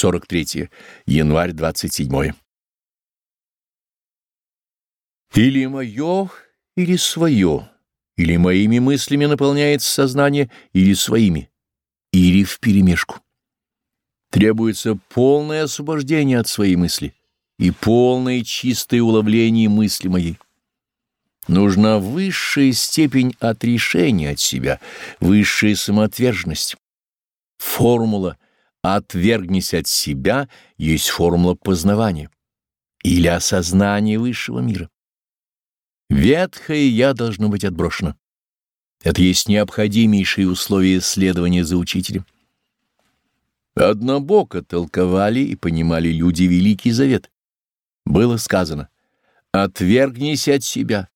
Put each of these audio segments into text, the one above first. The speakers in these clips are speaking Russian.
43. Январь 27. Или мое, или свое, или моими мыслями наполняется сознание, или своими, или вперемешку. Требуется полное освобождение от своей мысли и полное чистое уловление мысли моей. Нужна высшая степень отрешения от себя, высшая самоотверженность. Формула «отвергнись от себя» есть формула познавания или осознания высшего мира. Ветхое «я» должно быть отброшено. Это есть необходимейшие условия исследования за учителем. Однобоко толковали и понимали люди Великий Завет. Было сказано «Отвергнись от себя,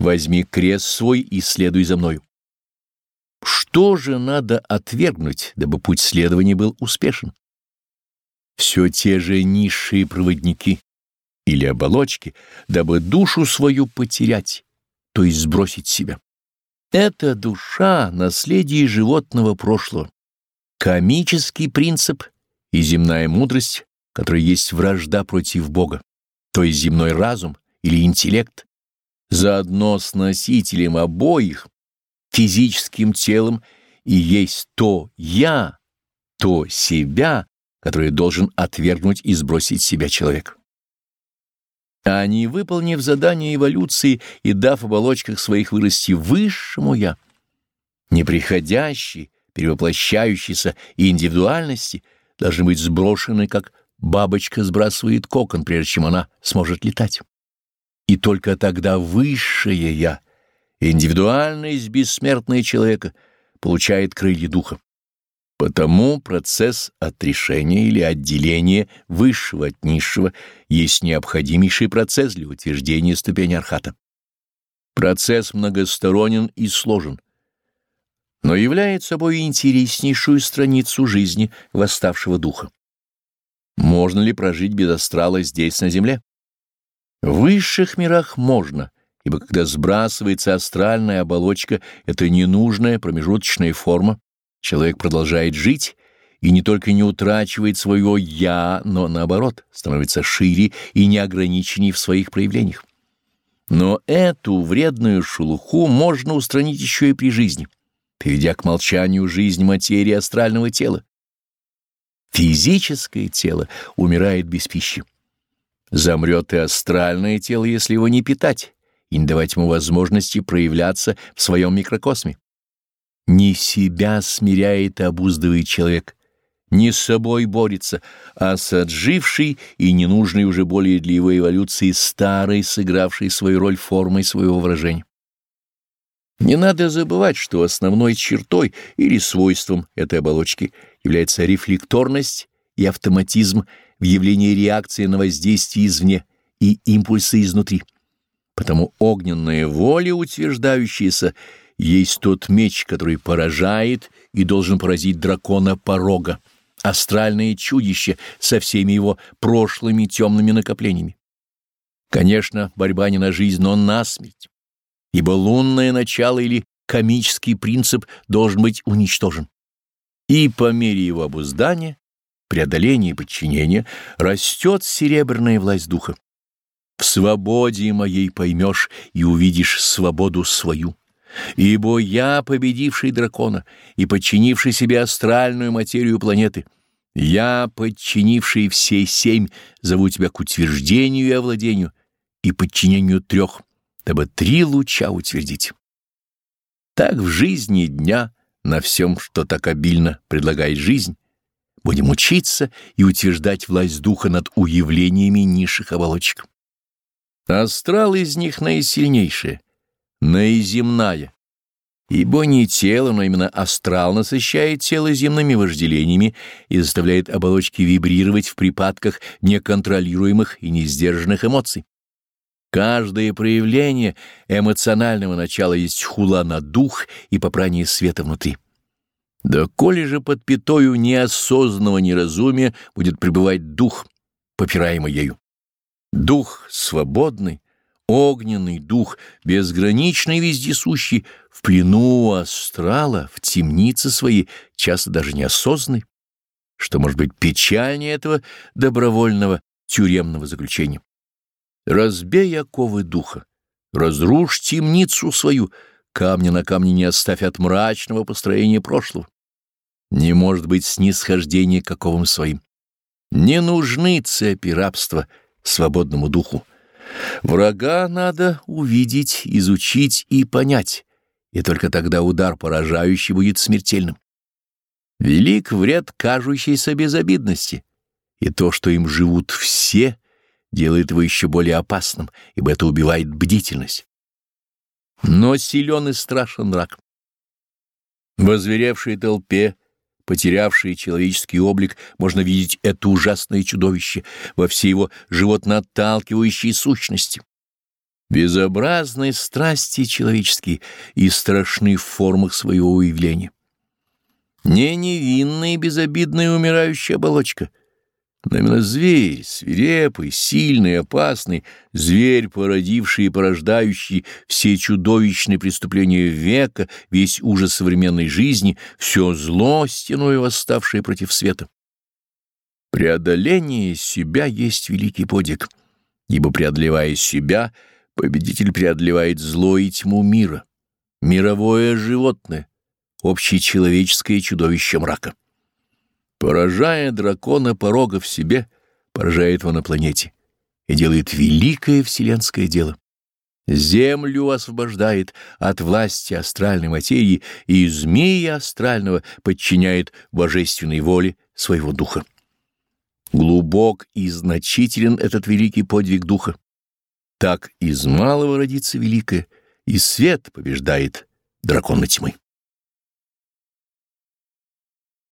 Возьми крест свой и следуй за мною. Что же надо отвергнуть, дабы путь следования был успешен? Все те же низшие проводники или оболочки, дабы душу свою потерять, то есть сбросить себя. Это душа — наследие животного прошлого, комический принцип и земная мудрость, которая есть вражда против Бога, то есть земной разум или интеллект, заодно с носителем обоих, физическим телом, и есть то «я», то «себя», которое должен отвергнуть и сбросить себя человек. А не выполнив задание эволюции и дав оболочках своих вырасти высшему «я», неприходящей, перевоплощающейся индивидуальности должны быть сброшены, как бабочка сбрасывает кокон, прежде чем она сможет летать. И только тогда высшее «я», индивидуальность бессмертная человека, получает крылья духа. Потому процесс отрешения или отделения высшего от низшего есть необходимейший процесс для утверждения ступени архата. Процесс многосторонен и сложен, но является собой интереснейшую страницу жизни восставшего духа. Можно ли прожить без астрала здесь, на Земле? В высших мирах можно, ибо когда сбрасывается астральная оболочка, это ненужная промежуточная форма, человек продолжает жить и не только не утрачивает своего «я», но наоборот, становится шире и неограниченней в своих проявлениях. Но эту вредную шелуху можно устранить еще и при жизни, приведя к молчанию жизнь материи астрального тела. Физическое тело умирает без пищи. Замрет и астральное тело, если его не питать и не давать ему возможности проявляться в своем микрокосме. Не себя смиряет и обуздывает человек, не с собой борется, а с отжившей и ненужной уже более для его эволюции старой, сыгравшей свою роль формой своего выражения. Не надо забывать, что основной чертой или свойством этой оболочки является рефлекторность и автоматизм в явлении реакции на воздействие извне и импульсы изнутри. Потому огненная воля, утверждающаяся, есть тот меч, который поражает и должен поразить дракона порога, астральное чудище со всеми его прошлыми темными накоплениями. Конечно, борьба не на жизнь, но на смерть, ибо лунное начало или комический принцип должен быть уничтожен. И по мере его обуздания преодоления и подчинения растет серебряная власть духа. В свободе моей поймешь и увидишь свободу свою. Ибо я, победивший дракона и подчинивший себе астральную материю планеты, я, подчинивший все семь, зову тебя к утверждению и овладению и подчинению трех, дабы три луча утвердить. Так в жизни дня на всем, что так обильно предлагает жизнь, Будем учиться и утверждать власть духа над уявлениями низших оболочек. Астрал из них наисильнейшее, наиземная, ибо не тело, но именно астрал насыщает тело земными вожделениями и заставляет оболочки вибрировать в припадках неконтролируемых и несдержанных эмоций. Каждое проявление эмоционального начала есть хула на дух и попрание света внутри. Да коли же под пятою неосознанного неразумия будет пребывать дух, попираемый ею. Дух свободный, огненный дух, безграничный вездесущий, в плену астрала, в темнице своей, часто даже неосознанный. что может быть печальнее этого добровольного тюремного заключения. Разбей оковы духа, разрушь темницу свою, камня на камне не оставь от мрачного построения прошлого. Не может быть снисхождения к оковам своим. Не нужны цепи рабства свободному духу. Врага надо увидеть, изучить и понять, и только тогда удар поражающий будет смертельным. Велик вред кажущейся безобидности, и то, что им живут все, делает его еще более опасным, ибо это убивает бдительность. Но силен и страшен враг. В озверевшей толпе, потерявшей человеческий облик, можно видеть это ужасное чудовище во всей его животно-отталкивающей сущности. Безобразные страсти человеческие и страшны в формах своего уявления. Не невинная и безобидная умирающая оболочка — но именно зверь, свирепый, сильный, опасный, зверь, породивший и порождающий все чудовищные преступления века, весь ужас современной жизни, все зло, стеной восставшее против света. Преодоление себя есть великий подвиг, ибо, преодолевая себя, победитель преодолевает зло и тьму мира, мировое животное, общечеловеческое чудовище мрака. Поражая дракона порога в себе, поражает его на планете и делает великое вселенское дело. Землю освобождает от власти астральной материи и змея астрального подчиняет божественной воле своего духа. Глубок и значителен этот великий подвиг духа. Так из малого родится великое, и свет побеждает дракона тьмы.